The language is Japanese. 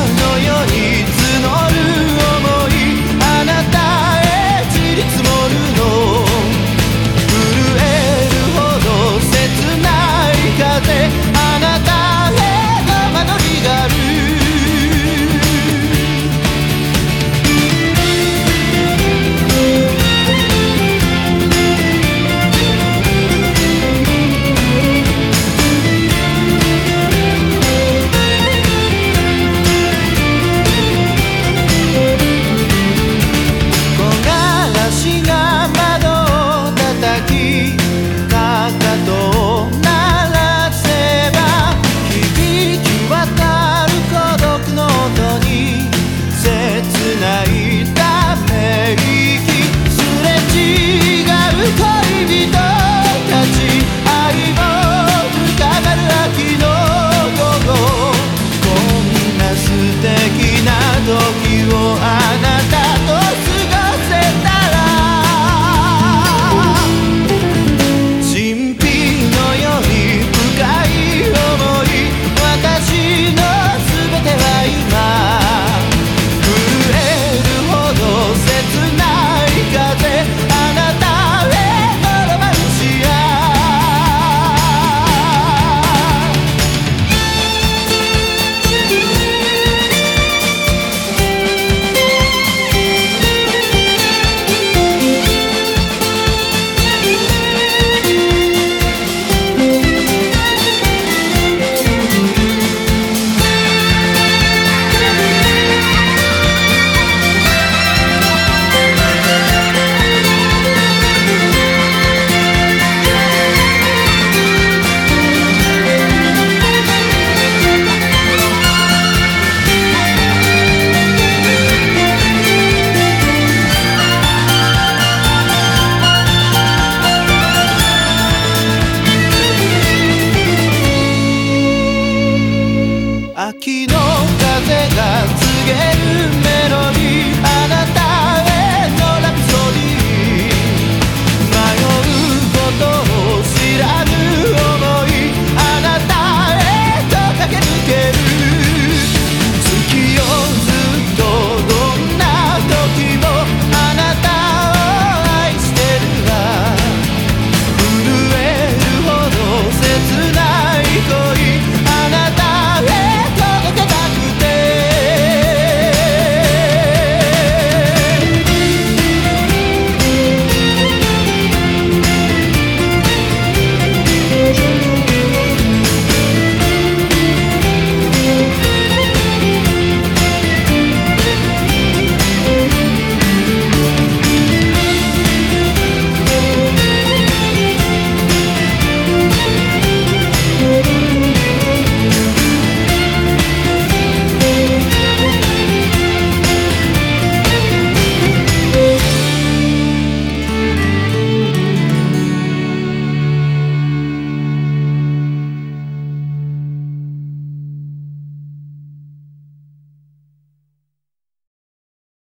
のように秋の風が告げるメロディー。